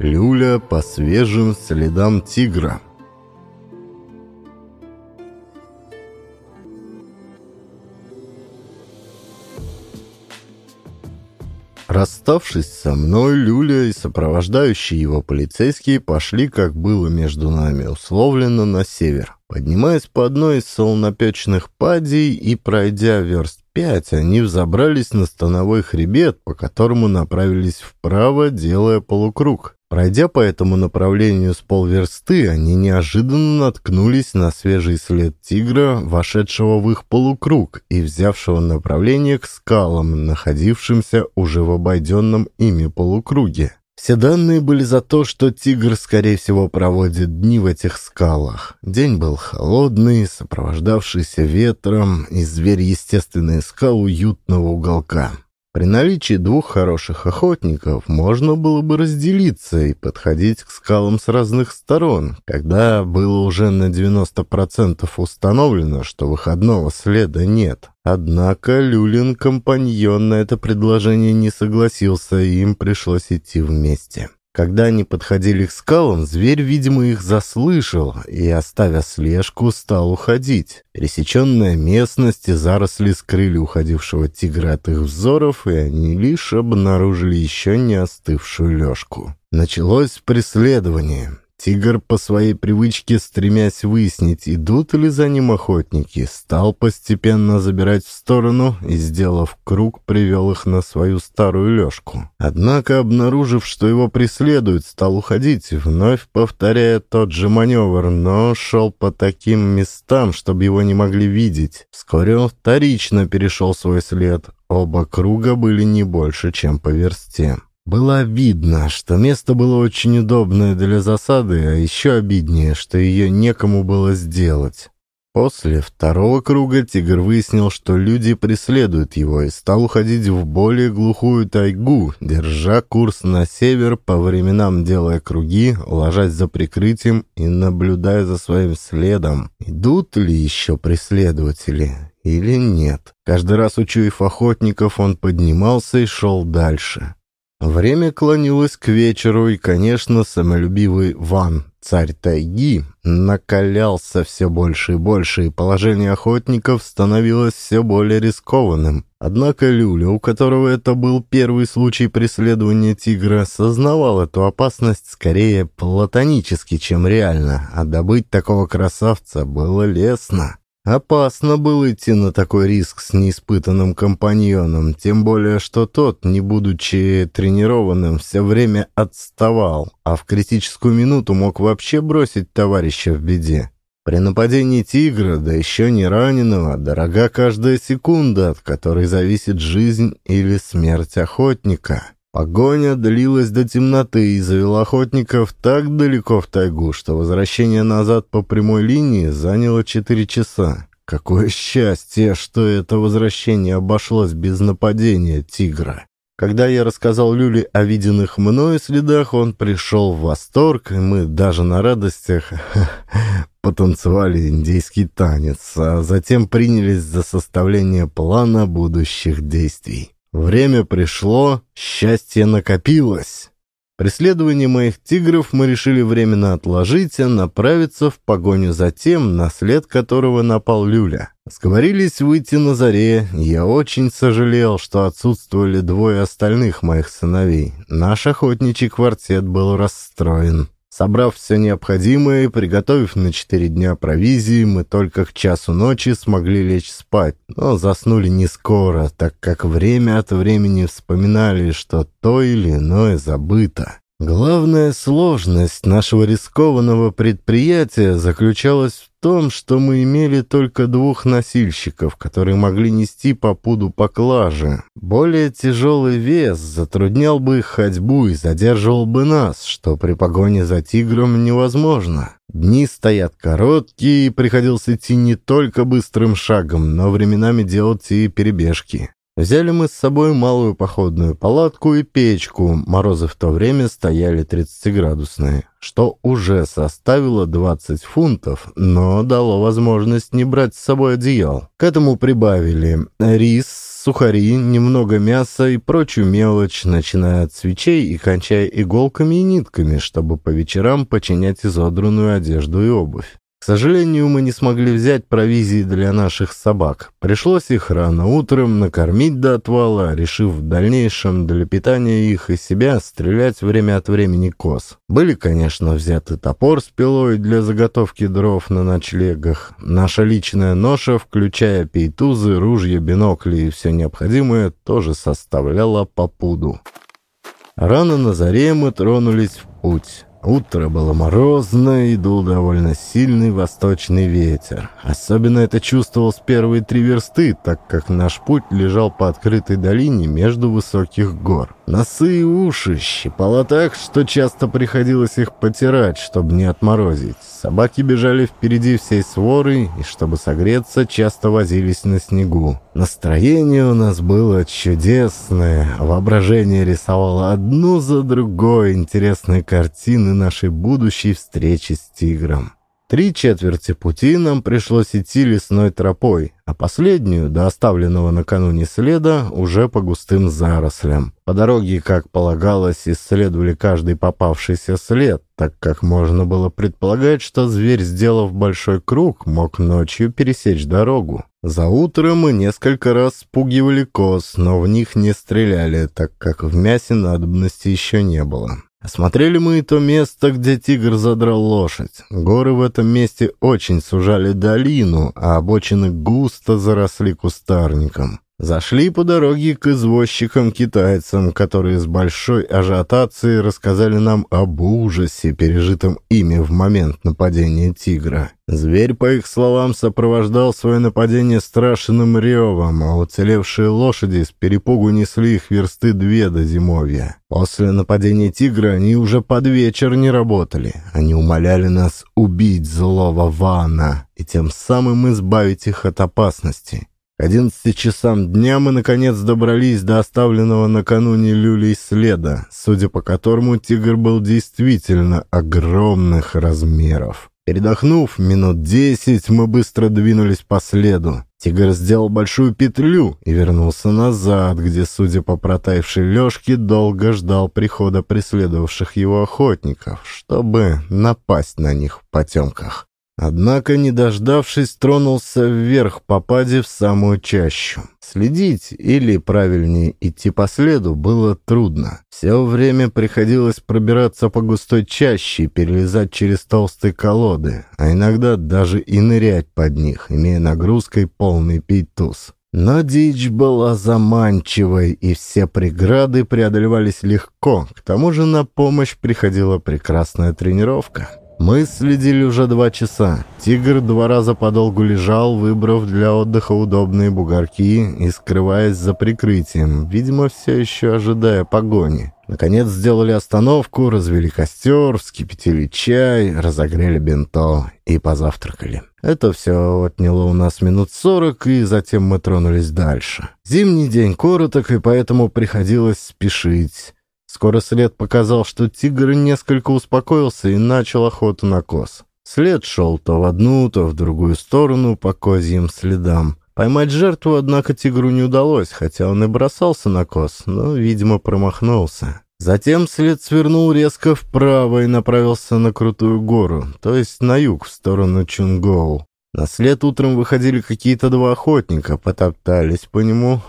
Люля по свежим следам тигра. Расставшись со мной, Люля и сопровождающие его полицейские пошли, как было между нами условлено, на север. Поднимаясь по одной из солнопечных падей и пройдя верст пять, они взобрались на становой хребет, по которому направились вправо, делая полукруг. Пройдя по этому направлению с полверсты, они неожиданно наткнулись на свежий след тигра, вошедшего в их полукруг и взявшего направление к скалам, находившимся уже в обойденном ими полукруге. Все данные были за то, что тигр, скорее всего, проводит дни в этих скалах. День был холодный, сопровождавшийся ветром, и зверь, естественно, искал уютного уголка. При наличии двух хороших охотников можно было бы разделиться и подходить к скалам с разных сторон, когда было уже на 90% установлено, что выходного следа нет. Однако Люлин компаньон на это предложение не согласился, и им пришлось идти вместе. Когда они подходили к скалам, зверь, видимо, их заслышал и, оставя слежку, стал уходить. Пересеченная местность и заросли скрыли уходившего тигра от их взоров, и они лишь обнаружили еще не остывшую лёжку. Началось преследование. Тигр, по своей привычке, стремясь выяснить, идут ли за ним охотники, стал постепенно забирать в сторону и, сделав круг, привел их на свою старую лёжку. Однако, обнаружив, что его преследуют, стал уходить, вновь повторяя тот же маневр, но шел по таким местам, чтобы его не могли видеть. Вскоре он вторично перешел свой след. Оба круга были не больше, чем по версте. Было видно, что место было очень удобное для засады, а еще обиднее, что ее некому было сделать. После второго круга тигр выяснил, что люди преследуют его, и стал уходить в более глухую тайгу, держа курс на север, по временам делая круги, ложась за прикрытием и наблюдая за своим следом. Идут ли еще преследователи или нет? Каждый раз учуяв охотников, он поднимался и шел дальше. Время клонилось к вечеру, и, конечно, самолюбивый Ван, царь тайги, накалялся все больше и больше, и положение охотников становилось все более рискованным. Однако Люля, у которого это был первый случай преследования тигра, сознавал эту опасность скорее платонически, чем реально, а добыть такого красавца было лестно. Опасно было идти на такой риск с неиспытанным компаньоном, тем более, что тот, не будучи тренированным, все время отставал, а в критическую минуту мог вообще бросить товарища в беде. При нападении тигра, да еще не раненого, дорога каждая секунда, от которой зависит жизнь или смерть охотника. Погоня длилась до темноты и завела охотников так далеко в тайгу, что возвращение назад по прямой линии заняло четыре часа. Какое счастье, что это возвращение обошлось без нападения тигра. Когда я рассказал Люле о виденных мною следах, он пришел в восторг, и мы даже на радостях потанцевали индейский танец, а затем принялись за составление плана будущих действий. Время пришло, счастье накопилось. Преследование моих тигров мы решили временно отложить, а направиться в погоню за тем, на след которого напал Люля. Сговорились выйти на заре. Я очень сожалел, что отсутствовали двое остальных моих сыновей. Наш охотничий квартет был расстроен. Собрав все необходимое и приготовив на четыре дня провизии, мы только к часу ночи смогли лечь спать, но заснули не скоро, так как время от времени вспоминали, что то или иное забыто. Главная сложность нашего рискованного предприятия заключалась в том, что мы имели только двух носильщиков, которые могли нести по пуду поклажи. Более тяжелый вес затруднял бы их ходьбу и задерживал бы нас, что при погоне за тигром невозможно. Дни стоят короткие, и приходилось идти не только быстрым шагом, но временами делать и перебежки. Взяли мы с собой малую походную палатку и печку, морозы в то время стояли 30-градусные, что уже составило 20 фунтов, но дало возможность не брать с собой одеял. К этому прибавили рис, сухари, немного мяса и прочую мелочь, начиная от свечей и кончая иголками и нитками, чтобы по вечерам починять изодранную одежду и обувь. К сожалению, мы не смогли взять провизии для наших собак. Пришлось их рано утром накормить до отвала, решив в дальнейшем для питания их и себя стрелять время от времени коз. Были, конечно, взяты топор с пилой для заготовки дров на ночлегах. Наша личная ноша, включая пейтузы, ружья, бинокли и все необходимое, тоже составляла попуду. Рано на заре мы тронулись в путь. Утро было морозное и дул довольно сильный восточный ветер. Особенно это чувствовал с первые три версты, так как наш путь лежал по открытой долине между высоких гор. Носы и уши щипало так, что часто приходилось их потирать, чтобы не отморозить. Собаки бежали впереди всей своры, и чтобы согреться, часто возились на снегу. Настроение у нас было чудесное, воображение рисовало одну за другой интересные картины нашей будущей встречи с тигром. Три четверти пути нам пришлось идти лесной тропой, а последнюю, до оставленного накануне следа, уже по густым зарослям. По дороге, как полагалось, исследовали каждый попавшийся след, так как можно было предполагать, что зверь, сделав большой круг, мог ночью пересечь дорогу. За утро мы несколько раз спугивали коз, но в них не стреляли, так как в мясе надобности еще не было. Осмотрели мы и то место, где тигр задрал лошадь. Горы в этом месте очень сужали долину, а обочины густо заросли кустарником. Зашли по дороге к извозчикам-китайцам, которые с большой ажиотацией рассказали нам об ужасе, пережитом ими в момент нападения тигра. Зверь, по их словам, сопровождал свое нападение страшным ревом, а уцелевшие лошади с перепугу несли их версты две до зимовья. После нападения тигра они уже под вечер не работали. Они умоляли нас убить злого Вана и тем самым избавить их от опасности. К одиннадцати часам дня мы, наконец, добрались до оставленного накануне люлей следа, судя по которому тигр был действительно огромных размеров. Передохнув минут десять, мы быстро двинулись по следу. Тигр сделал большую петлю и вернулся назад, где, судя по протаявшей лёжке, долго ждал прихода преследовавших его охотников, чтобы напасть на них в потемках. Однако, не дождавшись, тронулся вверх по паде в самую чащу. Следить, или, правильнее, идти по следу, было трудно. Все время приходилось пробираться по густой чаще перелезать через толстые колоды, а иногда даже и нырять под них, имея нагрузкой полный пейтуз. Но дичь была заманчивой, и все преграды преодолевались легко. К тому же на помощь приходила прекрасная тренировка. Мы следили уже два часа. Тигр два раза подолгу лежал, выбрав для отдыха удобные бугорки и скрываясь за прикрытием, видимо, все еще ожидая погони. Наконец сделали остановку, развели костер, вскипятили чай, разогрели бенто и позавтракали. Это все отняло у нас минут сорок, и затем мы тронулись дальше. Зимний день короток, и поэтому приходилось спешить. Скоро след показал, что тигр несколько успокоился и начал охоту на коз. След шел то в одну, то в другую сторону по козьим следам. Поймать жертву, однако, тигру не удалось, хотя он и бросался на коз, но, видимо, промахнулся. Затем след свернул резко вправо и направился на крутую гору, то есть на юг, в сторону Чунгоу. На след утром выходили какие-то два охотника, потоптались по нему,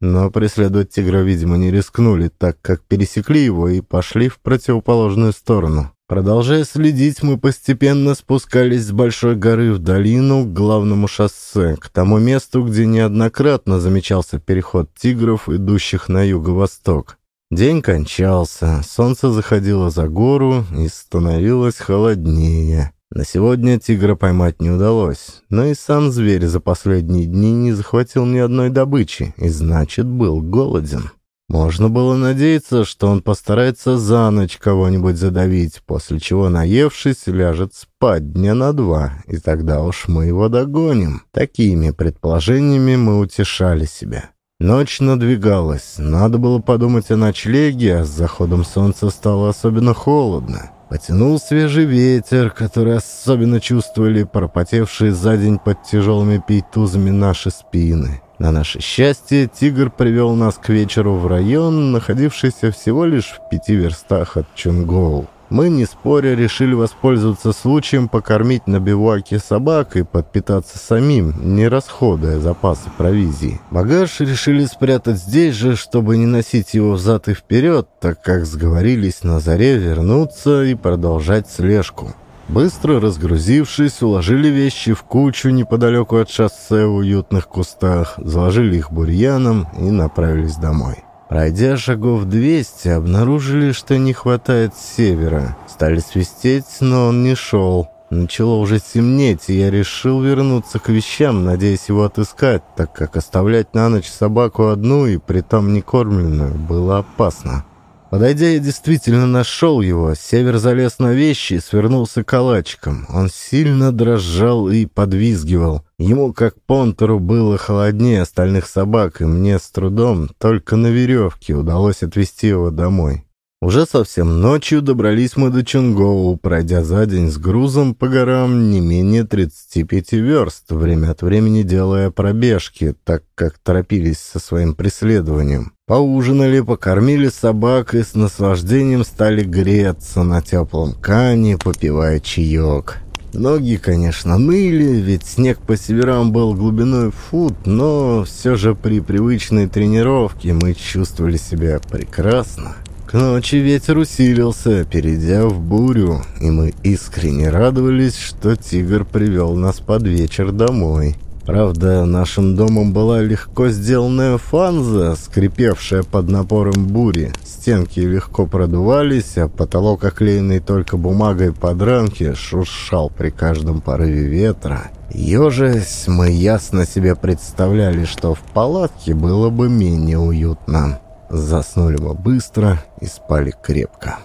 но преследовать тигра, видимо, не рискнули, так как пересекли его и пошли в противоположную сторону. Продолжая следить, мы постепенно спускались с большой горы в долину к главному шоссе, к тому месту, где неоднократно замечался переход тигров, идущих на юго-восток. День кончался, солнце заходило за гору и становилось холоднее. На сегодня тигра поймать не удалось, но и сам зверь за последние дни не захватил ни одной добычи, и значит, был голоден. Можно было надеяться, что он постарается за ночь кого-нибудь задавить, после чего, наевшись, ляжет спать дня на два, и тогда уж мы его догоним. Такими предположениями мы утешали себя. Ночь надвигалась, надо было подумать о ночлеге, а с заходом солнца стало особенно холодно. Потянул свежий ветер, который особенно чувствовали пропотевшие за день под тяжелыми пейтузами наши спины. На наше счастье, тигр привел нас к вечеру в район, находившийся всего лишь в пяти верстах от Чунгоу. Мы, не споря, решили воспользоваться случаем покормить на бивуаке собак и подпитаться самим, не расходуя запасы провизии. Багаж решили спрятать здесь же, чтобы не носить его взад и вперед, так как сговорились на заре вернуться и продолжать слежку. Быстро разгрузившись, уложили вещи в кучу неподалеку от шоссе в уютных кустах, заложили их бурьяном и направились домой. Пройдя шагов 200, обнаружили, что не хватает севера. Стали свистеть, но он не шел. Начало уже темнеть, и я решил вернуться к вещам, надеясь его отыскать, так как оставлять на ночь собаку одну и притом не кормленную было опасно. Подойдя, я действительно нашел его. Север залез на вещи и свернулся калачиком. Он сильно дрожал и подвизгивал. Ему, как понтеру, было холоднее остальных собак, и мне с трудом, только на веревке, удалось отвезти его домой. Уже совсем ночью добрались мы до Чунгоу, пройдя за день с грузом по горам не менее 35 верст, время от времени делая пробежки, так как торопились со своим преследованием. Поужинали, покормили собак и с наслаждением стали греться на теплом кане, попивая чаек. Ноги, конечно, ныли, ведь снег по северам был глубиной фут, но все же при привычной тренировке мы чувствовали себя прекрасно. К ночи ветер усилился, перейдя в бурю, и мы искренне радовались, что тигр привел нас под вечер домой. Правда, нашим домом была легко сделанная фанза, скрипевшая под напором бури. Стенки легко продувались, а потолок, оклеенный только бумагой под рамки, шуршал при каждом порыве ветра. Ежась, мы ясно себе представляли, что в палатке было бы менее уютно. Заснули мы быстро и спали крепко.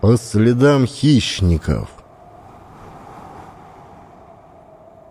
По следам хищников.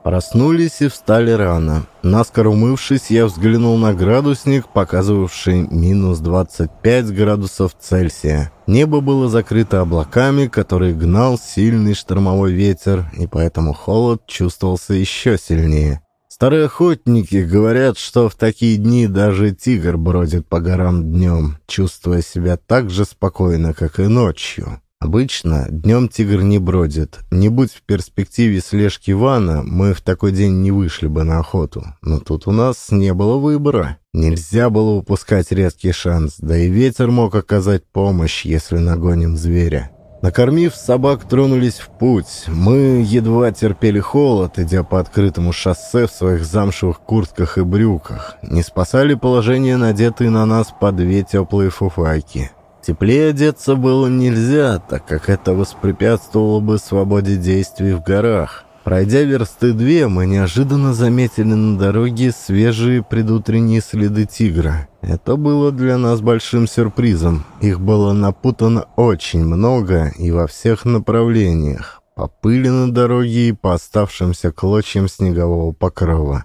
Проснулись и встали рано. Наскоро умывшись, я взглянул на градусник, показывавший минус 25 градусов Цельсия. Небо было закрыто облаками, которые гнал сильный штормовой ветер, и поэтому холод чувствовался еще сильнее. Старые охотники говорят, что в такие дни даже тигр бродит по горам днем, чувствуя себя так же спокойно, как и ночью. Обычно днем тигр не бродит. Не будь в перспективе слежки Ивана, мы в такой день не вышли бы на охоту. Но тут у нас не было выбора. Нельзя было упускать редкий шанс, да и ветер мог оказать помощь, если нагоним зверя. Накормив собак, тронулись в путь. Мы едва терпели холод, идя по открытому шоссе в своих замшевых куртках и брюках. Не спасали положение надетые на нас по две теплые фуфайки. Теплее одеться было нельзя, так как это воспрепятствовало бы свободе действий в горах. Пройдя версты две, мы неожиданно заметили на дороге свежие предутренние следы тигра. Это было для нас большим сюрпризом. Их было напутано очень много и во всех направлениях. По пыли на дороге и по оставшимся клочьям снегового покрова.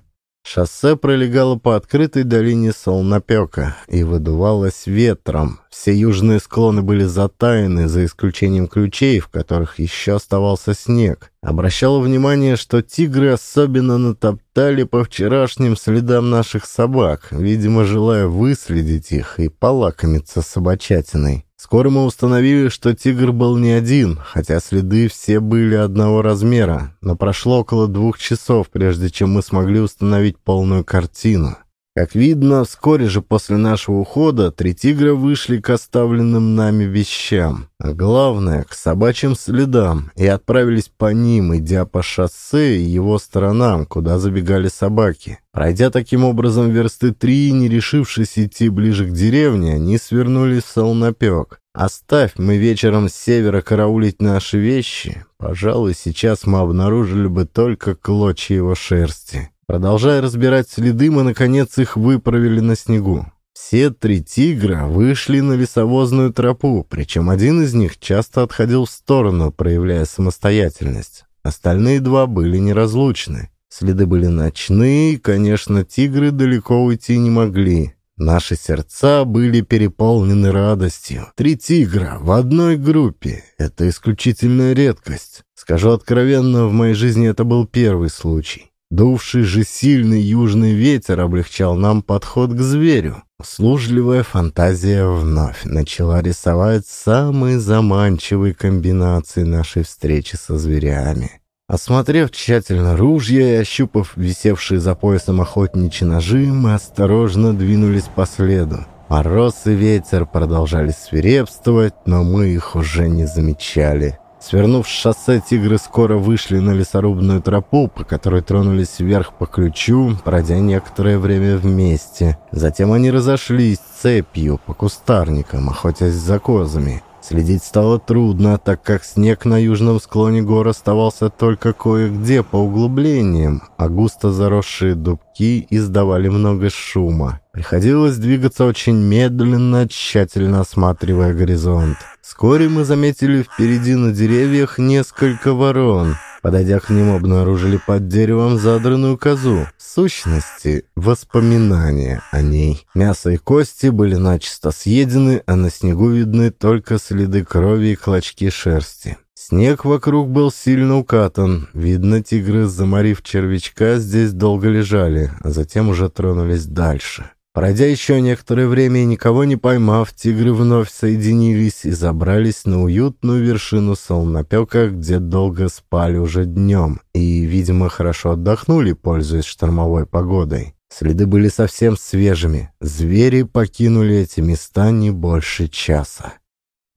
Шоссе пролегало по открытой долине Солнопека и выдувалось ветром. Все южные склоны были затаяны, за исключением ключей, в которых еще оставался снег. Обращало внимание, что тигры особенно натоптали по вчерашним следам наших собак, видимо, желая выследить их и полакомиться собачатиной. Скоро мы установили, что тигр был не один, хотя следы все были одного размера, но прошло около двух часов, прежде чем мы смогли установить полную картину. Как видно, вскоре же после нашего ухода три тигра вышли к оставленным нами вещам, а главное, к собачьим следам, и отправились по ним, идя по шоссе и его сторонам, куда забегали собаки. Пройдя таким образом версты три, не решившись идти ближе к деревне, они свернули в солнопек. Оставь мы вечером с севера караулить наши вещи, пожалуй, сейчас мы обнаружили бы только клочья его шерсти. Продолжая разбирать следы, мы, наконец, их выправили на снегу. Все три тигра вышли на лесовозную тропу, причем один из них часто отходил в сторону, проявляя самостоятельность. Остальные два были неразлучны. Следы были ночные, и, конечно, тигры далеко уйти не могли. Наши сердца были переполнены радостью. Три тигра в одной группе — это исключительная редкость. Скажу откровенно, в моей жизни это был первый случай. Дувший же сильный южный ветер облегчал нам подход к зверю. Услужливая фантазия вновь начала рисовать самые заманчивые комбинации нашей встречи со зверями. Осмотрев тщательно ружья и ощупав висевшие за поясом охотничьи ножи, мы осторожно двинулись по следу. Мороз и ветер продолжали свирепствовать, но мы их уже не замечали. Свернув с шоссе, тигры скоро вышли на лесорубную тропу, по которой тронулись вверх по ключу, пройдя некоторое время вместе. Затем они разошлись цепью по кустарникам, охотясь за козами. Следить стало трудно, так как снег на южном склоне гор оставался только кое-где по углублениям, а густо заросшие дубки издавали много шума. Приходилось двигаться очень медленно, тщательно осматривая горизонт. Вскоре мы заметили впереди на деревьях несколько ворон — Подойдя к ним, обнаружили под деревом задранную козу. В сущности, воспоминания о ней. Мясо и кости были начисто съедены, а на снегу видны только следы крови и клочки шерсти. Снег вокруг был сильно укатан. Видно, тигры, заморив червячка, здесь долго лежали, а затем уже тронулись дальше. Пройдя еще некоторое время и никого не поймав, тигры вновь соединились и забрались на уютную вершину солнопека, где долго спали уже днем и, видимо, хорошо отдохнули, пользуясь штормовой погодой. Следы были совсем свежими. Звери покинули эти места не больше часа.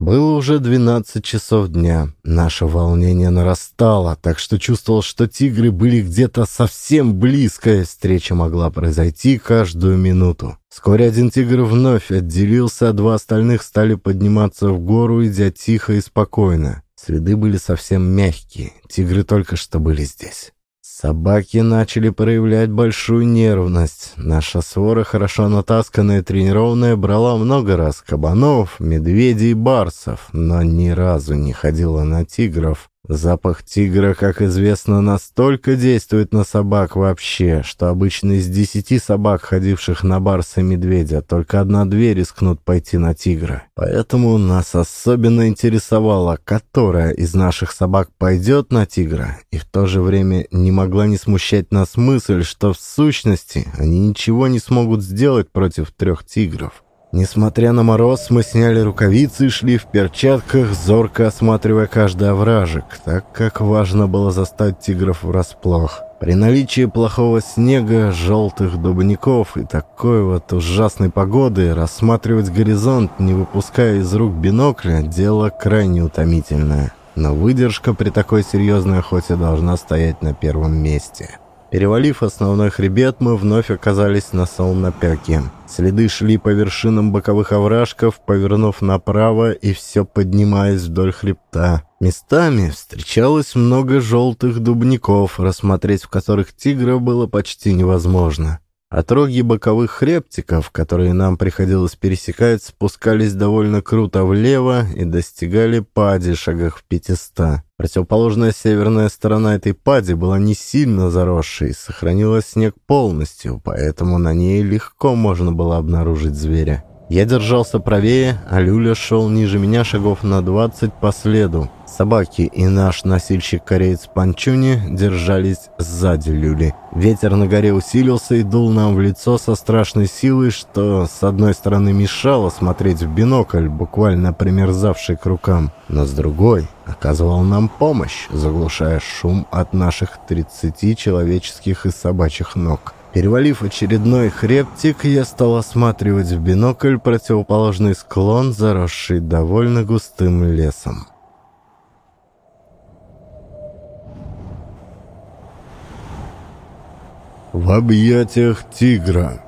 Было уже 12 часов дня. Наше волнение нарастало, так что чувствовал, что тигры были где-то совсем близко. Встреча могла произойти каждую минуту. Вскоре один тигр вновь отделился, а два остальных стали подниматься в гору, идя тихо и спокойно. Следы были совсем мягкие. Тигры только что были здесь. Собаки начали проявлять большую нервность. Наша свора, хорошо натасканная и тренированная, брала много раз кабанов, медведей и барсов, но ни разу не ходила на тигров. Запах тигра, как известно, настолько действует на собак вообще, что обычно из десяти собак, ходивших на барса и медведя, только одна-две рискнут пойти на тигра. Поэтому нас особенно интересовало, которая из наших собак пойдет на тигра, и в то же время не могла не смущать нас мысль, что в сущности они ничего не смогут сделать против трех тигров. Несмотря на мороз, мы сняли рукавицы и шли в перчатках, зорко осматривая каждый овражек, так как важно было застать тигров врасплох. При наличии плохого снега, желтых дубников и такой вот ужасной погоды рассматривать горизонт, не выпуская из рук бинокля, дело крайне утомительное. Но выдержка при такой серьезной охоте должна стоять на первом месте. Перевалив основной хребет, мы вновь оказались на Солнопеке. Следы шли по вершинам боковых овражков, повернув направо и все поднимаясь вдоль хребта. Местами встречалось много желтых дубников, рассмотреть в которых тигра было почти невозможно. Отроги боковых хребтиков, которые нам приходилось пересекать, спускались довольно круто влево и достигали пади шагах в пятиста. Противоположная северная сторона этой пади была не сильно заросшей, сохранила снег полностью, поэтому на ней легко можно было обнаружить зверя. Я держался правее, а Люля шел ниже меня шагов на двадцать по следу. Собаки и наш носильщик-кореец Панчуни держались сзади Люли. Ветер на горе усилился и дул нам в лицо со страшной силой, что с одной стороны мешало смотреть в бинокль, буквально примерзавший к рукам, но с другой оказывал нам помощь, заглушая шум от наших 30 человеческих и собачьих ног. Перевалив очередной хребтик, я стал осматривать в бинокль противоположный склон, заросший довольно густым лесом. В объятиях тигра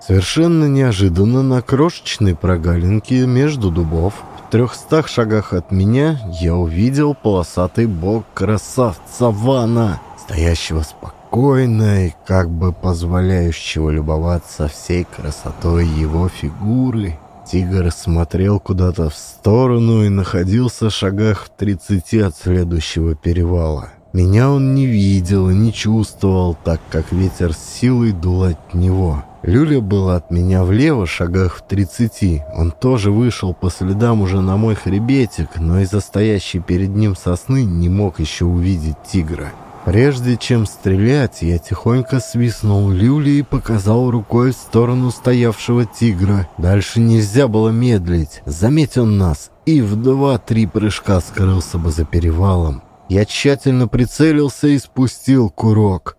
Совершенно неожиданно на крошечной прогалинке между дубов трехстах шагах от меня я увидел полосатый бок красавца Вана, стоящего спокойно и как бы позволяющего любоваться всей красотой его фигуры. Тигр смотрел куда-то в сторону и находился в шагах в тридцати от следующего перевала. Меня он не видел и не чувствовал, так как ветер с силой дул от него. Люля была от меня влево, шагах в тридцати. Он тоже вышел по следам уже на мой хребетик, но из-за стоящей перед ним сосны не мог еще увидеть тигра. Прежде чем стрелять, я тихонько свистнул люли и показал рукой в сторону стоявшего тигра. Дальше нельзя было медлить. Заметь он нас, и в два-три прыжка скрылся бы за перевалом. Я тщательно прицелился и спустил курок.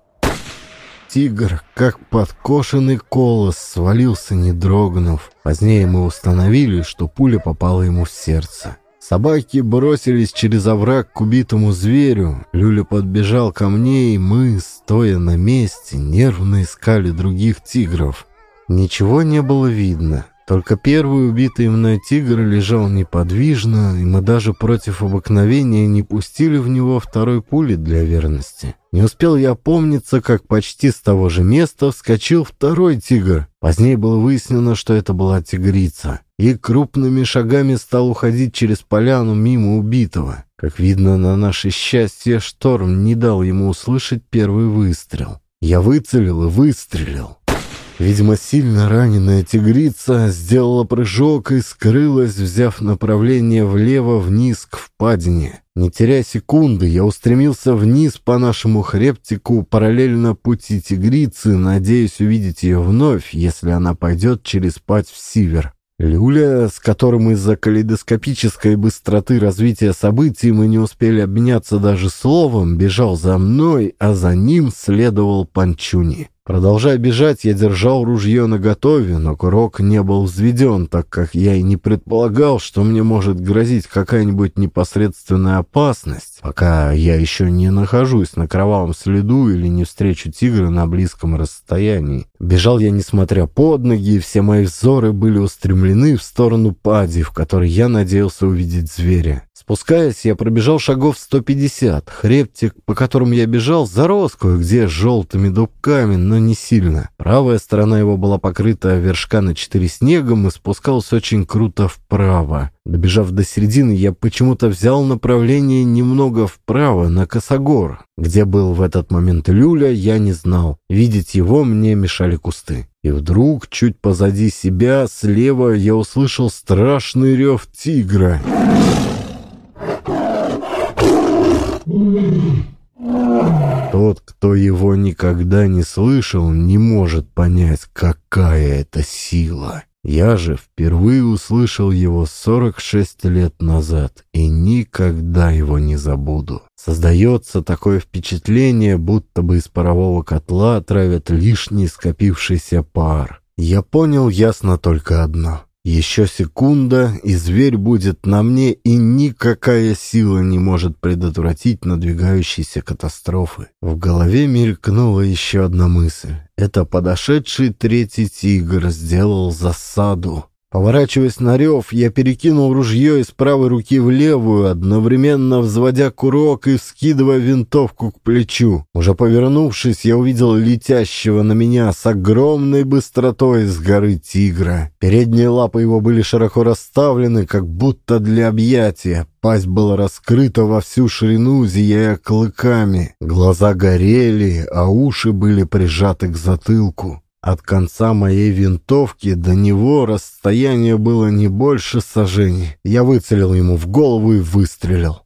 Тигр, как подкошенный колос, свалился, не дрогнув. Позднее мы установили, что пуля попала ему в сердце. Собаки бросились через овраг к убитому зверю. Люля подбежал ко мне, и мы, стоя на месте, нервно искали других тигров. Ничего не было видно. Только первый убитый мной тигр лежал неподвижно, и мы даже против обыкновения не пустили в него второй пули для верности. Не успел я опомниться, как почти с того же места вскочил второй тигр. Позднее было выяснено, что это была тигрица. И крупными шагами стал уходить через поляну мимо убитого. Как видно, на наше счастье, шторм не дал ему услышать первый выстрел. Я выцелил и выстрелил. Видимо, сильно раненая тигрица сделала прыжок и скрылась, взяв направление влево-вниз к впадине. Не теряя секунды, я устремился вниз по нашему хребтику параллельно пути тигрицы, надеясь увидеть ее вновь, если она пойдет через пать в север. Люля, с которым из-за калейдоскопической быстроты развития событий мы не успели обменяться даже словом, бежал за мной, а за ним следовал Панчуни. Продолжая бежать, я держал ружье наготове, но курок не был взведен, так как я и не предполагал, что мне может грозить какая-нибудь непосредственная опасность, пока я еще не нахожусь на кровавом следу или не встречу тигра на близком расстоянии. Бежал я, несмотря под ноги, и все мои взоры были устремлены в сторону пади, в которой я надеялся увидеть зверя. Спускаясь, я пробежал шагов 150. Хребтик, по которому я бежал, зарос кое-где желтыми дубками, но не сильно. Правая сторона его была покрыта вершка на четыре снегом и спускалась очень круто вправо. Добежав до середины, я почему-то взял направление немного вправо, на Косогор. Где был в этот момент Люля, я не знал. Видеть его мне мешали кусты. И вдруг, чуть позади себя, слева, я услышал страшный рев тигра. Тот, кто его никогда не слышал, не может понять, какая это сила. Я же впервые услышал его 46 лет назад и никогда его не забуду. Создается такое впечатление, будто бы из парового котла травят лишний скопившийся пар. Я понял ясно только одно. Еще секунда, и зверь будет на мне, и никакая сила не может предотвратить надвигающейся катастрофы. В голове мелькнула еще одна мысль. Это подошедший третий тигр сделал засаду. Поворачиваясь на рев, я перекинул ружье из правой руки в левую, одновременно взводя курок и вскидывая винтовку к плечу. Уже повернувшись, я увидел летящего на меня с огромной быстротой с горы тигра. Передние лапы его были широко расставлены, как будто для объятия. Пасть была раскрыта во всю ширину, зияя клыками. Глаза горели, а уши были прижаты к затылку. От конца моей винтовки до него расстояние было не больше сажений. Я выцелил ему в голову и выстрелил.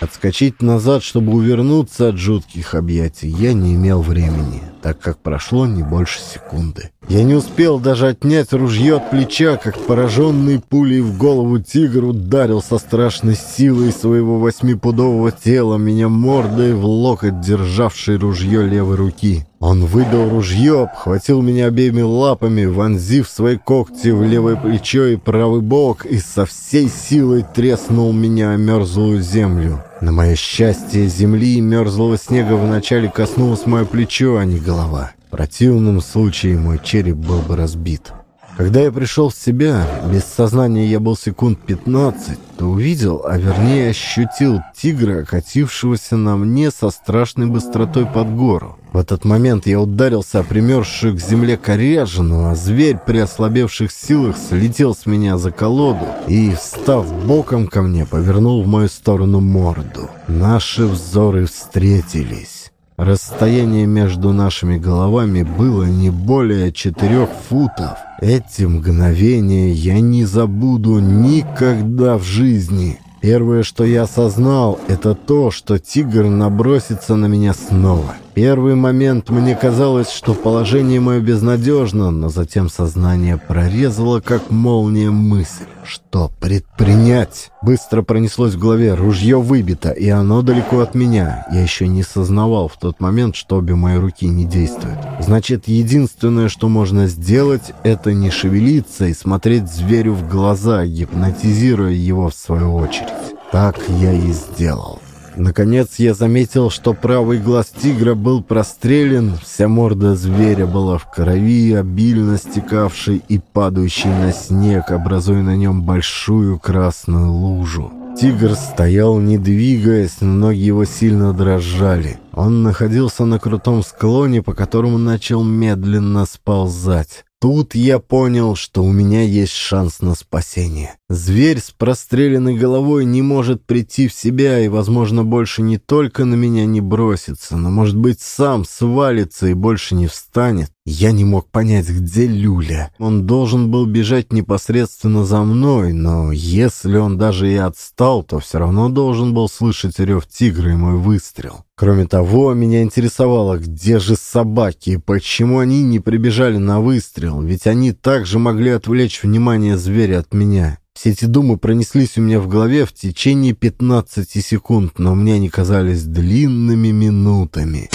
Отскочить назад, чтобы увернуться от жутких объятий, я не имел времени, так как прошло не больше секунды. Я не успел даже отнять ружье от плеча, как пораженный пулей в голову тигр ударил со страшной силой своего восьмипудового тела меня мордой в локоть, державший ружье левой руки. Он выдал ружье, обхватил меня обеими лапами, вонзив свои когти в левое плечо и правый бок, и со всей силой треснул меня о мерзлую землю. На мое счастье, земли и мерзлого снега вначале коснулось мое плечо, а не голова. В противном случае мой череп был бы разбит. Когда я пришел в себя, без сознания я был секунд 15, то увидел, а вернее ощутил тигра, окатившегося на мне со страшной быстротой под гору. В этот момент я ударился о примерзшую к земле коряжину, а зверь при ослабевших силах слетел с меня за колоду и, встав боком ко мне, повернул в мою сторону морду. Наши взоры встретились. Расстояние между нашими головами было не более четырех футов. Эти мгновения я не забуду никогда в жизни. Первое, что я осознал, это то, что тигр набросится на меня снова. Первый момент мне казалось, что положение мое безнадежно, но затем сознание прорезало, как молния мысль. Что предпринять? Быстро пронеслось в голове, ружье выбито, и оно далеко от меня. Я еще не сознавал в тот момент, что обе мои руки не действуют. Значит, единственное, что можно сделать, это не шевелиться и смотреть зверю в глаза, гипнотизируя его в свою очередь. Так я и сделал. Наконец я заметил, что правый глаз тигра был прострелен, вся морда зверя была в крови, обильно стекавшей и падающей на снег, образуя на нем большую красную лужу. Тигр стоял, не двигаясь, ноги его сильно дрожали. Он находился на крутом склоне, по которому начал медленно сползать. Тут я понял, что у меня есть шанс на спасение. Зверь с простреленной головой не может прийти в себя и, возможно, больше не только на меня не бросится, но, может быть, сам свалится и больше не встанет. Я не мог понять, где Люля. Он должен был бежать непосредственно за мной, но если он даже и отстал, то все равно должен был слышать рев тигра и мой выстрел. Кроме того, меня интересовало, где же собаки и почему они не прибежали на выстрел, ведь они также могли отвлечь внимание зверя от меня. Все эти думы пронеслись у меня в голове в течение 15 секунд, но мне они казались длинными минутами.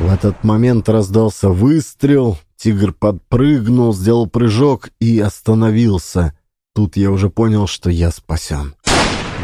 В этот момент раздался выстрел, тигр подпрыгнул, сделал прыжок и остановился. Тут я уже понял, что я спасен.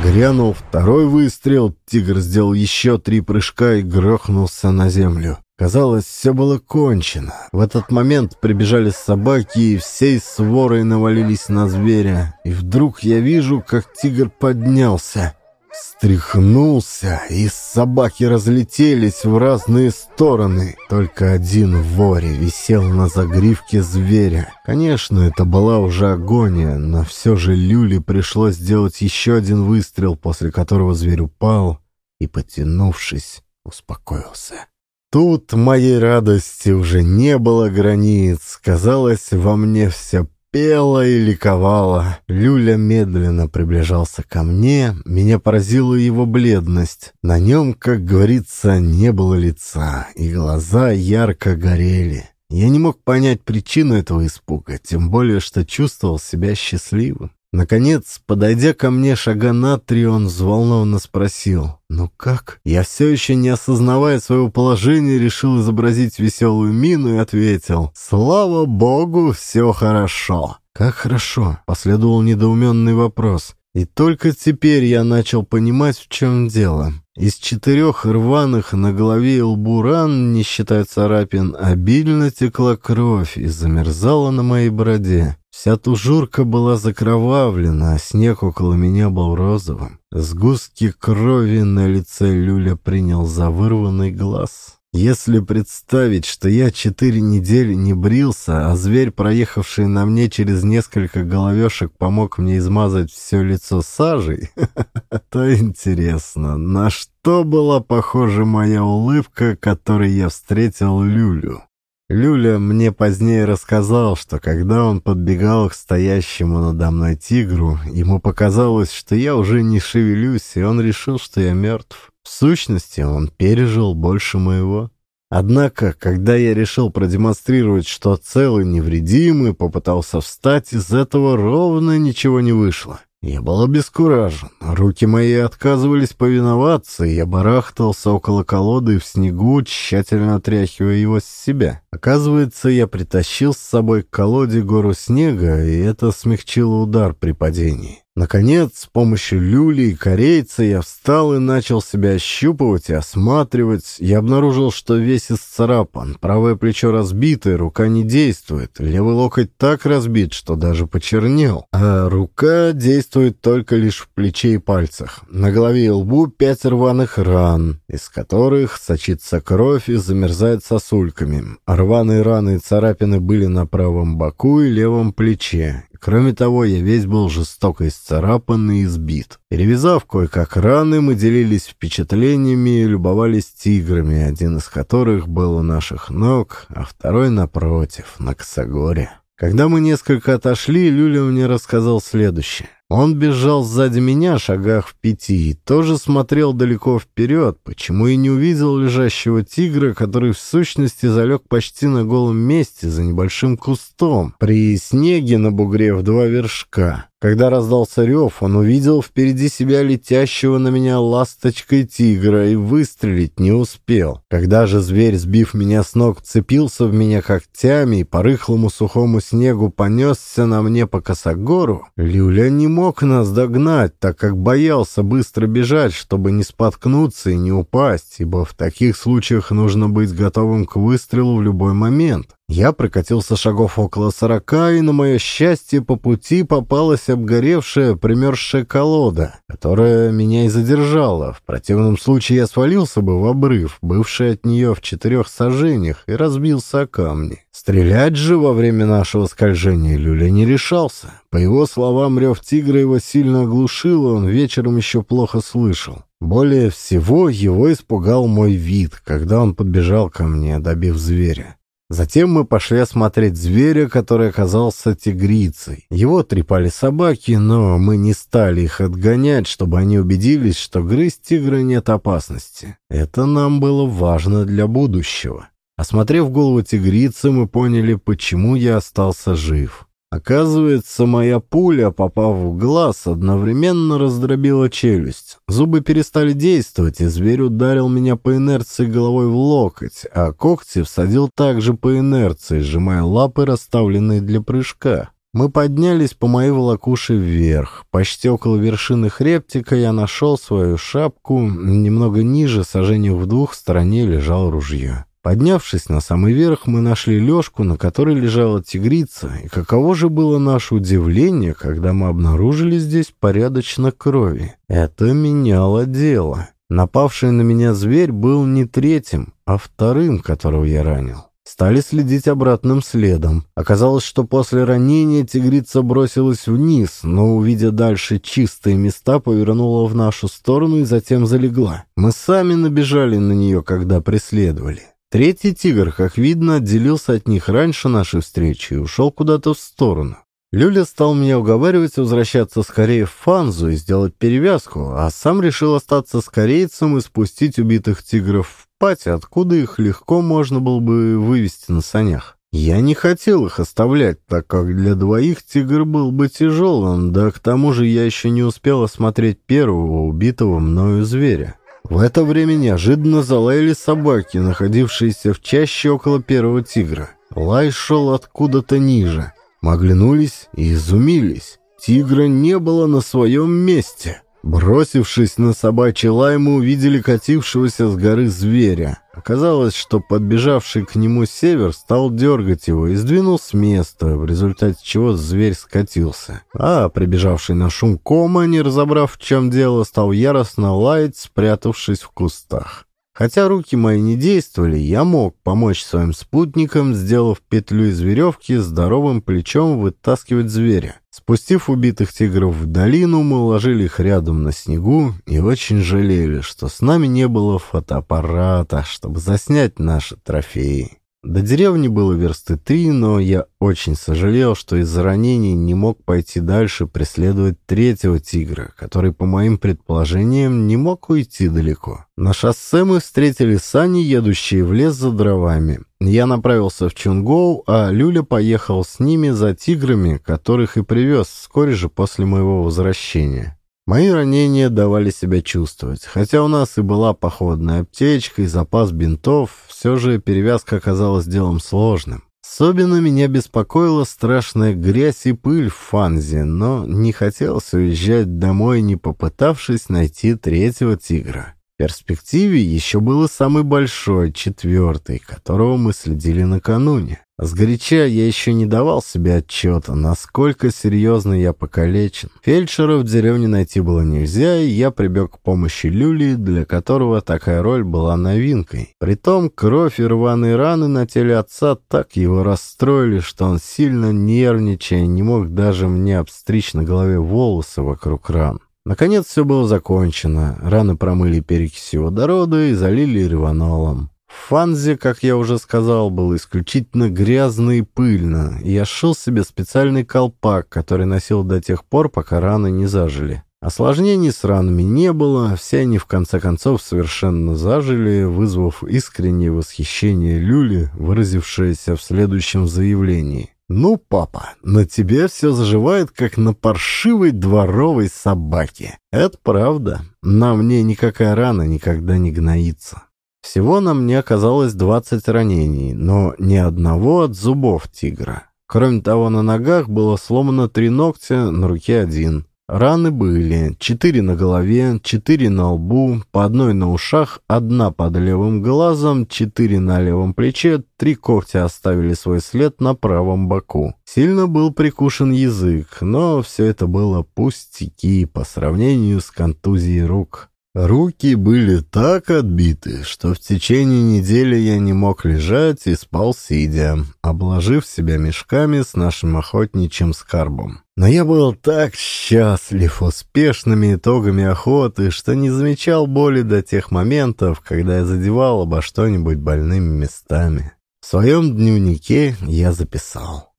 Грянул второй выстрел, тигр сделал еще три прыжка и грохнулся на землю. Казалось, все было кончено. В этот момент прибежали собаки и всей сворой навалились на зверя. И вдруг я вижу, как тигр поднялся. Стряхнулся, и собаки разлетелись в разные стороны. Только один воре висел на загривке зверя. Конечно, это была уже агония, но все же Люле пришлось сделать еще один выстрел, после которого зверь упал и, потянувшись, успокоился. Тут моей радости уже не было границ. Казалось, во мне все пела и ликовала. Люля медленно приближался ко мне. Меня поразила его бледность. На нем, как говорится, не было лица, и глаза ярко горели. Я не мог понять причину этого испуга, тем более, что чувствовал себя счастливым. Наконец, подойдя ко мне шага на три, он взволнованно спросил, «Ну как?» Я все еще, не осознавая своего положения, решил изобразить веселую мину и ответил, «Слава богу, все хорошо». «Как хорошо?» — последовал недоуменный вопрос. И только теперь я начал понимать, в чем дело. Из четырех рваных на голове и лбу ран, не считая царапин, обильно текла кровь и замерзала на моей бороде. Вся тужурка была закровавлена, а снег около меня был розовым. Сгустки крови на лице Люля принял за вырванный глаз. Если представить, что я четыре недели не брился, а зверь, проехавший на мне через несколько головешек, помог мне измазать все лицо сажей, то интересно, на что была похожа моя улыбка, которой я встретил Люлю? Люля мне позднее рассказал, что когда он подбегал к стоящему надо мной тигру, ему показалось, что я уже не шевелюсь, и он решил, что я мертв. В сущности, он пережил больше моего. Однако, когда я решил продемонстрировать, что целый невредимый, попытался встать, из этого ровно ничего не вышло. Я был обескуражен. Руки мои отказывались повиноваться, и я барахтался около колоды в снегу, тщательно отряхивая его с себя. Оказывается, я притащил с собой к колоде гору снега, и это смягчило удар при падении. Наконец, с помощью люли и корейца я встал и начал себя ощупывать и осматривать. Я обнаружил, что весь исцарапан, правое плечо разбитое, рука не действует, левый локоть так разбит, что даже почернел, а рука действует только лишь в плече и пальцах. На голове и лбу пять рваных ран, из которых сочится кровь и замерзает сосульками. Рваные раны и царапины были на правом боку и левом плече. Кроме того, я весь был жестоко исцарапан и избит. Перевязав кое-как раны, мы делились впечатлениями и любовались тиграми, один из которых был у наших ног, а второй напротив, на косогоре. Когда мы несколько отошли, Люля мне рассказал следующее. Он бежал сзади меня, шагах в пяти, и тоже смотрел далеко вперед, почему и не увидел лежащего тигра, который в сущности залег почти на голом месте за небольшим кустом, при снеге на бугре в два вершка. Когда раздался рев, он увидел впереди себя летящего на меня ласточкой тигра и выстрелить не успел. Когда же зверь, сбив меня с ног, цепился в меня когтями и по рыхлому сухому снегу понесся на мне по косогору, Люля не мог нас догнать, так как боялся быстро бежать, чтобы не споткнуться и не упасть, ибо в таких случаях нужно быть готовым к выстрелу в любой момент. Я прокатился шагов около сорока, и, на мое счастье, по пути попалась обгоревшая, примерзшая колода, которая меня и задержала. В противном случае я свалился бы в обрыв, бывший от нее в четырех сажениях, и разбился о камни. Стрелять же во время нашего скольжения Люля не решался. По его словам, рев тигра его сильно оглушил, он вечером еще плохо слышал. Более всего его испугал мой вид, когда он подбежал ко мне, добив зверя. Затем мы пошли осмотреть зверя, который оказался тигрицей. Его трепали собаки, но мы не стали их отгонять, чтобы они убедились, что грызть тигра нет опасности. Это нам было важно для будущего. Осмотрев голову тигрицы, мы поняли, почему я остался жив. Оказывается, моя пуля, попав в глаз, одновременно раздробила челюсть. Зубы перестали действовать, и зверь ударил меня по инерции головой в локоть, а когти всадил также по инерции, сжимая лапы, расставленные для прыжка. Мы поднялись по моей волокуше вверх. Почти около вершины хребтика я нашел свою шапку. Немного ниже, сожжению в двух, стороне лежало ружье. Поднявшись на самый верх, мы нашли лёжку, на которой лежала тигрица, и каково же было наше удивление, когда мы обнаружили здесь порядочно крови. Это меняло дело. Напавший на меня зверь был не третьим, а вторым, которого я ранил. Стали следить обратным следом. Оказалось, что после ранения тигрица бросилась вниз, но, увидя дальше чистые места, повернула в нашу сторону и затем залегла. Мы сами набежали на нее, когда преследовали. Третий тигр, как видно, отделился от них раньше нашей встречи и ушел куда-то в сторону. Люля стал меня уговаривать возвращаться скорее в Фанзу и сделать перевязку, а сам решил остаться с корейцем и спустить убитых тигров в пати, откуда их легко можно было бы вывести на санях. Я не хотел их оставлять, так как для двоих тигр был бы тяжелым, да к тому же я еще не успел осмотреть первого убитого мною зверя. В это время неожиданно залаяли собаки, находившиеся в чаще около первого тигра. Лай шел откуда-то ниже. Мы оглянулись и изумились. Тигра не было на своем месте. Бросившись на собачий лай, мы увидели катившегося с горы зверя. Оказалось, что подбежавший к нему север стал дергать его и сдвинул с места, в результате чего зверь скатился. А прибежавший на шум кома, не разобрав в чем дело, стал яростно лаять, спрятавшись в кустах. Хотя руки мои не действовали, я мог помочь своим спутникам, сделав петлю из веревки, здоровым плечом вытаскивать зверя. Спустив убитых тигров в долину, мы уложили их рядом на снегу и очень жалели, что с нами не было фотоаппарата, чтобы заснять наши трофеи. До деревни было версты три, но я очень сожалел, что из-за ранений не мог пойти дальше преследовать третьего тигра, который, по моим предположениям, не мог уйти далеко. На шоссе мы встретили сани, едущие в лес за дровами. Я направился в Чунгоу, а Люля поехал с ними за тиграми, которых и привез вскоре же после моего возвращения. Мои ранения давали себя чувствовать. Хотя у нас и была походная аптечка и запас бинтов, все же перевязка оказалась делом сложным. Особенно меня беспокоила страшная грязь и пыль в Фанзе, но не хотелось уезжать домой, не попытавшись найти третьего тигра. В перспективе еще был самый большой, четвертый, которого мы следили накануне. Сгоряча я еще не давал себе отчета, насколько серьезно я покалечен. Фельдшера в деревне найти было нельзя, и я прибег к помощи Люли, для которого такая роль была новинкой. Притом кровь и рваные раны на теле отца так его расстроили, что он сильно нервничая не мог даже мне обстричь на голове волосы вокруг ран. Наконец все было закончено. Раны промыли перекисью водорода и залили реванолом. В Фанзе, как я уже сказал, было исключительно грязно и пыльно, я шил себе специальный колпак, который носил до тех пор, пока раны не зажили. Осложнений с ранами не было, все они в конце концов совершенно зажили, вызвав искреннее восхищение Люли, выразившееся в следующем заявлении. «Ну, папа, на тебе все заживает, как на паршивой дворовой собаке». «Это правда. На мне никакая рана никогда не гноится». Всего на мне оказалось 20 ранений, но ни одного от зубов тигра. Кроме того, на ногах было сломано три ногтя, на руке один. Раны были. Четыре на голове, четыре на лбу, по одной на ушах, одна под левым глазом, четыре на левом плече, три когтя оставили свой след на правом боку. Сильно был прикушен язык, но все это было пустяки по сравнению с контузией рук. Руки были так отбиты, что в течение недели я не мог лежать и спал сидя, обложив себя мешками с нашим охотничьим скарбом. Но я был так счастлив успешными итогами охоты, что не замечал боли до тех моментов, когда я задевал обо что-нибудь больными местами. В своем дневнике я записал.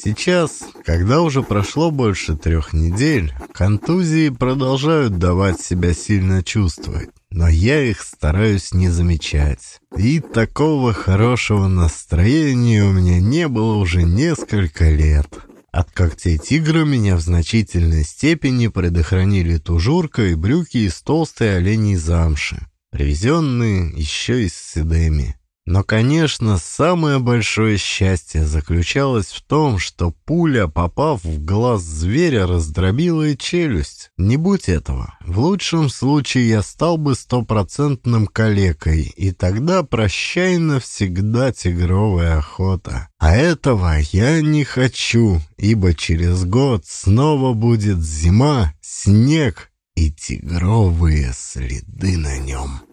Сейчас, когда уже прошло больше трех недель, контузии продолжают давать себя сильно чувствовать, но я их стараюсь не замечать. И такого хорошего настроения у меня не было уже несколько лет. От когтей тигра меня в значительной степени предохранили тужурка и брюки из толстой оленей замши, привезенные еще из Сидеми. Но, конечно, самое большое счастье заключалось в том, что пуля, попав в глаз зверя, раздробила и челюсть. Не будь этого, в лучшем случае я стал бы стопроцентным калекой, и тогда прощай навсегда тигровая охота. А этого я не хочу, ибо через год снова будет зима, снег и тигровые следы на нем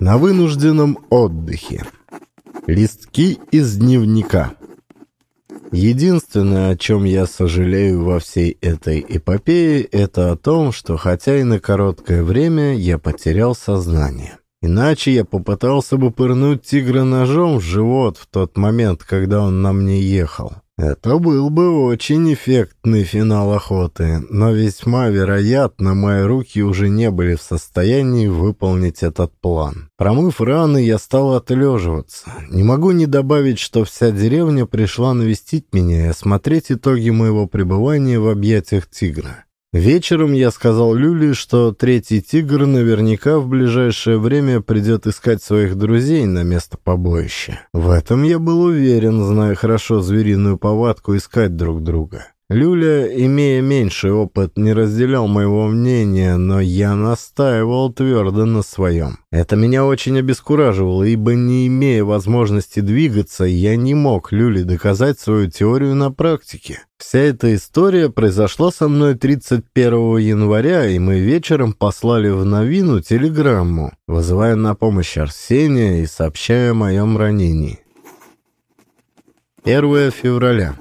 на вынужденном отдыхе. Листки из дневника. Единственное, о чем я сожалею во всей этой эпопее, это о том, что хотя и на короткое время я потерял сознание. Иначе я попытался бы пырнуть тигра ножом в живот в тот момент, когда он на мне ехал. Это был бы очень эффектный финал охоты, но весьма вероятно, мои руки уже не были в состоянии выполнить этот план. Промыв раны, я стал отлеживаться. Не могу не добавить, что вся деревня пришла навестить меня и осмотреть итоги моего пребывания в объятиях тигра. Вечером я сказал Люле, что третий тигр наверняка в ближайшее время придет искать своих друзей на место побоища. В этом я был уверен, зная хорошо звериную повадку искать друг друга. Люля, имея меньший опыт, не разделял моего мнения, но я настаивал твердо на своем. Это меня очень обескураживало, ибо не имея возможности двигаться, я не мог Люле доказать свою теорию на практике. Вся эта история произошла со мной 31 января, и мы вечером послали в новину телеграмму, вызывая на помощь Арсения и сообщая о моем ранении. 1 февраля.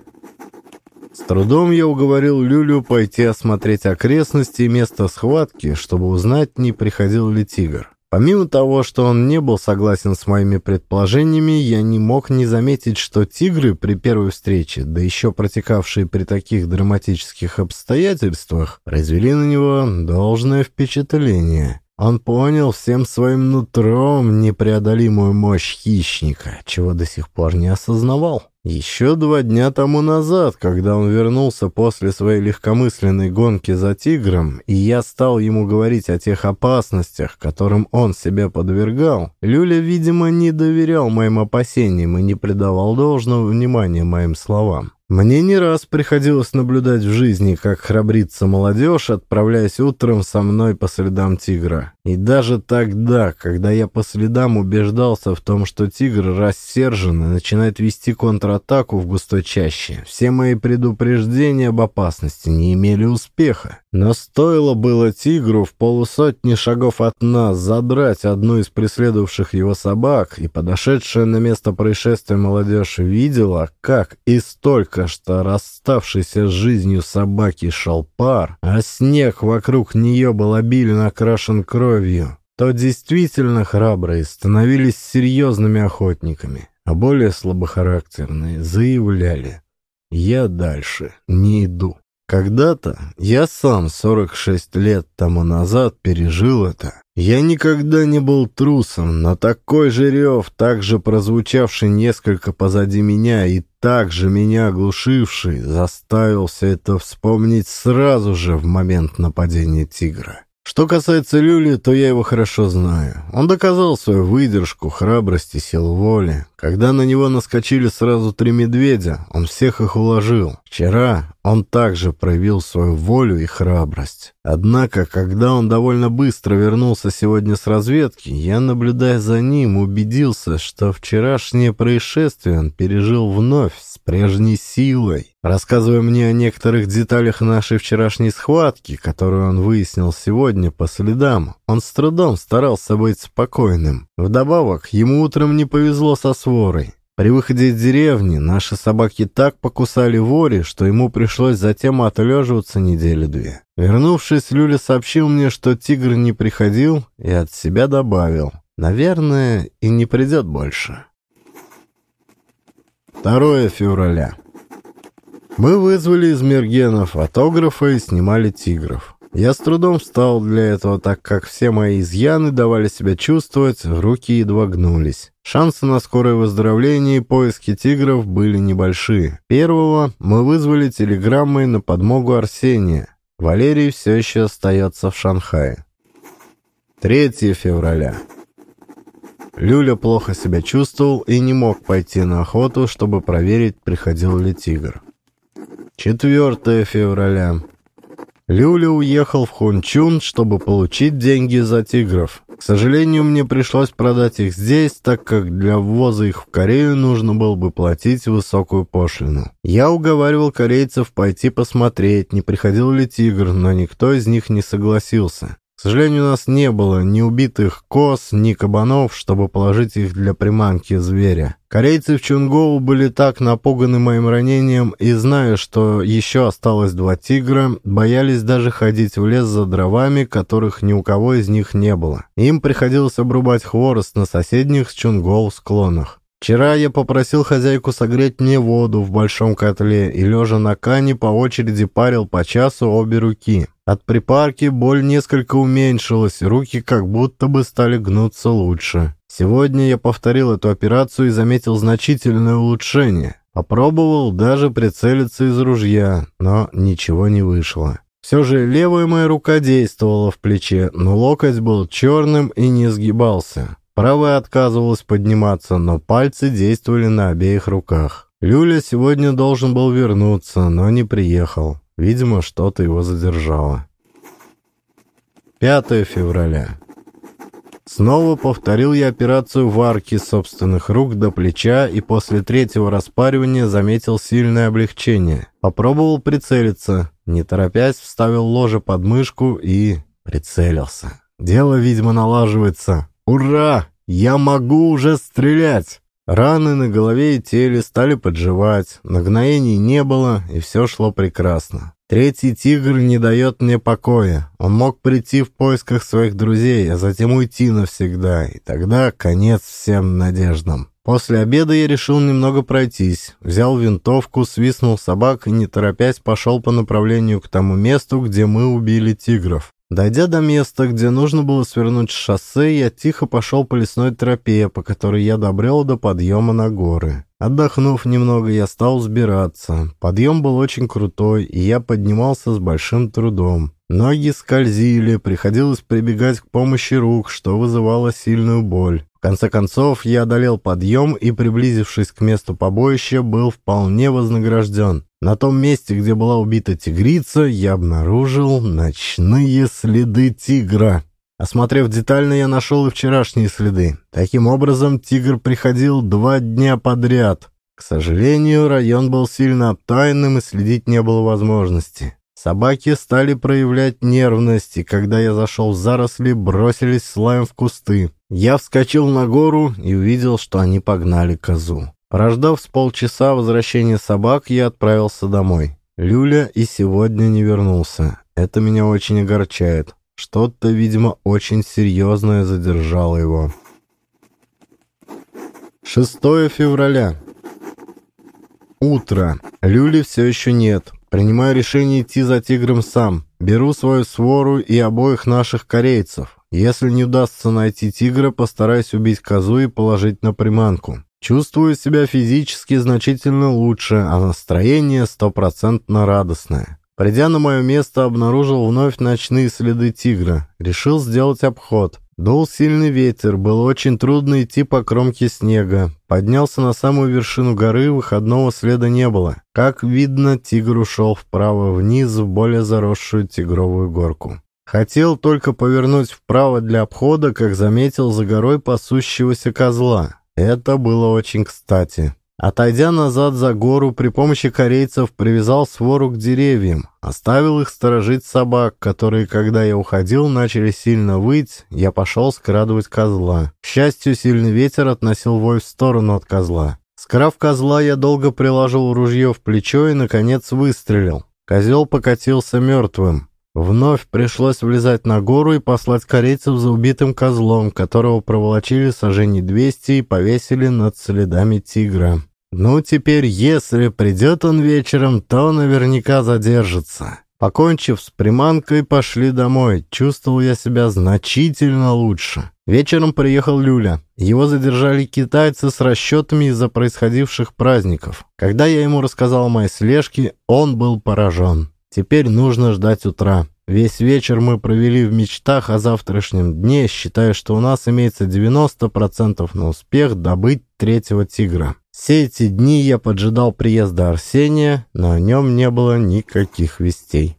Трудом я уговорил Люлю пойти осмотреть окрестности и место схватки, чтобы узнать, не приходил ли тигр. Помимо того, что он не был согласен с моими предположениями, я не мог не заметить, что тигры при первой встрече, да еще протекавшие при таких драматических обстоятельствах, произвели на него должное впечатление. Он понял всем своим нутром непреодолимую мощь хищника, чего до сих пор не осознавал. Еще два дня тому назад, когда он вернулся после своей легкомысленной гонки за тигром, и я стал ему говорить о тех опасностях, которым он себя подвергал, Люля, видимо, не доверял моим опасениям и не придавал должного внимания моим словам. Мне не раз приходилось наблюдать в жизни, как храбрится молодежь, отправляясь утром со мной по следам тигра. И даже тогда, когда я по следам убеждался в том, что тигр рассержен и начинает вести контратаку в густой чаще, все мои предупреждения об опасности не имели успеха. Но стоило было тигру в полусотни шагов от нас задрать одну из преследовавших его собак, и подошедшая на место происшествия молодежь видела, как из только что расставшейся с жизнью собаки шел пар, а снег вокруг нее был обильно окрашен кровью, то действительно храбрые становились серьезными охотниками, а более слабохарактерные заявляли «Я дальше не иду». Когда-то я сам 46 лет тому назад пережил это. Я никогда не был трусом, но такой же рев, также прозвучавший несколько позади меня и также меня оглушивший, заставил все это вспомнить сразу же в момент нападения тигра. Что касается Люли, то я его хорошо знаю. Он доказал свою выдержку, храбрость и силу воли. Когда на него наскочили сразу три медведя, он всех их уложил. Вчера он также проявил свою волю и храбрость. Однако, когда он довольно быстро вернулся сегодня с разведки, я, наблюдая за ним, убедился, что вчерашнее происшествие он пережил вновь с прежней силой. Рассказывая мне о некоторых деталях нашей вчерашней схватки, которую он выяснил сегодня по следам, он с трудом старался быть спокойным. Вдобавок, ему утром не повезло со сворой. При выходе из деревни наши собаки так покусали вори, что ему пришлось затем отлеживаться недели две. Вернувшись, Люля сообщил мне, что тигр не приходил, и от себя добавил. Наверное, и не придет больше. 2 февраля. Мы вызвали из Мергенов фотографа и снимали тигров. Я с трудом встал для этого, так как все мои изъяны давали себя чувствовать, руки едва гнулись. Шансы на скорое выздоровление и поиски тигров были небольшие. Первого мы вызвали телеграммой на подмогу Арсения. Валерий все еще остается в Шанхае. 3 февраля. Люля плохо себя чувствовал и не мог пойти на охоту, чтобы проверить, приходил ли тигр. 4 февраля. Люля уехал в Хунчун, чтобы получить деньги за тигров. К сожалению, мне пришлось продать их здесь, так как для ввоза их в Корею нужно было бы платить высокую пошлину. Я уговаривал корейцев пойти посмотреть, не приходил ли тигр, но никто из них не согласился. К сожалению, у нас не было ни убитых коз, ни кабанов, чтобы положить их для приманки зверя. Корейцы в Чунгоу были так напуганы моим ранением и, зная, что еще осталось два тигра, боялись даже ходить в лес за дровами, которых ни у кого из них не было. Им приходилось обрубать хворост на соседних с Чунгоу склонах. Вчера я попросил хозяйку согреть мне воду в большом котле и, лежа на кане, по очереди парил по часу обе руки. От припарки боль несколько уменьшилась, руки как будто бы стали гнуться лучше. Сегодня я повторил эту операцию и заметил значительное улучшение. Попробовал даже прицелиться из ружья, но ничего не вышло. Все же левая моя рука действовала в плече, но локоть был черным и не сгибался. Правая отказывалась подниматься, но пальцы действовали на обеих руках. Люля сегодня должен был вернуться, но не приехал. Видимо, что-то его задержало. 5 февраля. Снова повторил я операцию варки собственных рук до плеча и после третьего распаривания заметил сильное облегчение. Попробовал прицелиться. Не торопясь, вставил ложе под мышку и... прицелился. Дело, видимо, налаживается. «Ура! Я могу уже стрелять!» Раны на голове и теле стали подживать, нагноений не было, и все шло прекрасно. Третий тигр не дает мне покоя. Он мог прийти в поисках своих друзей, а затем уйти навсегда, и тогда конец всем надеждам. После обеда я решил немного пройтись. Взял винтовку, свистнул собак и, не торопясь, пошел по направлению к тому месту, где мы убили тигров. Дойдя до места, где нужно было свернуть с шоссе, я тихо пошел по лесной тропе, по которой я добрел до подъема на горы. Отдохнув немного, я стал взбираться. Подъем был очень крутой, и я поднимался с большим трудом. Ноги скользили, приходилось прибегать к помощи рук, что вызывало сильную боль. В конце концов, я одолел подъем и, приблизившись к месту побоища, был вполне вознагражден. На том месте, где была убита тигрица, я обнаружил ночные следы тигра. Осмотрев детально, я нашел и вчерашние следы. Таким образом, тигр приходил два дня подряд. К сожалению, район был сильно обтаянным и следить не было возможности. Собаки стали проявлять нервность, и когда я зашел в заросли, бросились с лаем в кусты. Я вскочил на гору и увидел, что они погнали козу. Прождав с полчаса возвращения собак, я отправился домой. Люля и сегодня не вернулся. Это меня очень огорчает. Что-то, видимо, очень серьезное задержало его. 6 февраля. Утро. Люли все еще нет. Принимаю решение идти за тигром сам. Беру свою свору и обоих наших корейцев. Если не удастся найти тигра, постараюсь убить козу и положить на приманку. Чувствую себя физически значительно лучше, а настроение стопроцентно радостное. Придя на мое место, обнаружил вновь ночные следы тигра. Решил сделать обход. Дул сильный ветер, было очень трудно идти по кромке снега. Поднялся на самую вершину горы, выходного следа не было. Как видно, тигр ушел вправо вниз в более заросшую тигровую горку. Хотел только повернуть вправо для обхода, как заметил за горой пасущегося козла. Это было очень кстати. Отойдя назад за гору, при помощи корейцев привязал свору к деревьям, оставил их сторожить собак, которые, когда я уходил, начали сильно выть, я пошел скрадывать козла. К счастью, сильный ветер относил вой в сторону от козла. Скрав козла, я долго приложил ружье в плечо и, наконец, выстрелил. Козел покатился мертвым. Вновь пришлось влезать на гору и послать корейцев за убитым козлом, которого проволочили сожжений 200 и повесили над следами тигра. Ну, теперь, если придет он вечером, то наверняка задержится. Покончив с приманкой, пошли домой. Чувствовал я себя значительно лучше. Вечером приехал Люля. Его задержали китайцы с расчетами из-за происходивших праздников. Когда я ему рассказал о моей слежке, он был поражен. Теперь нужно ждать утра. Весь вечер мы провели в мечтах о завтрашнем дне, считая, что у нас имеется 90% на успех добыть третьего тигра. Все эти дни я поджидал приезда Арсения, но о нем не было никаких вестей.